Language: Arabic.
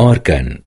أركان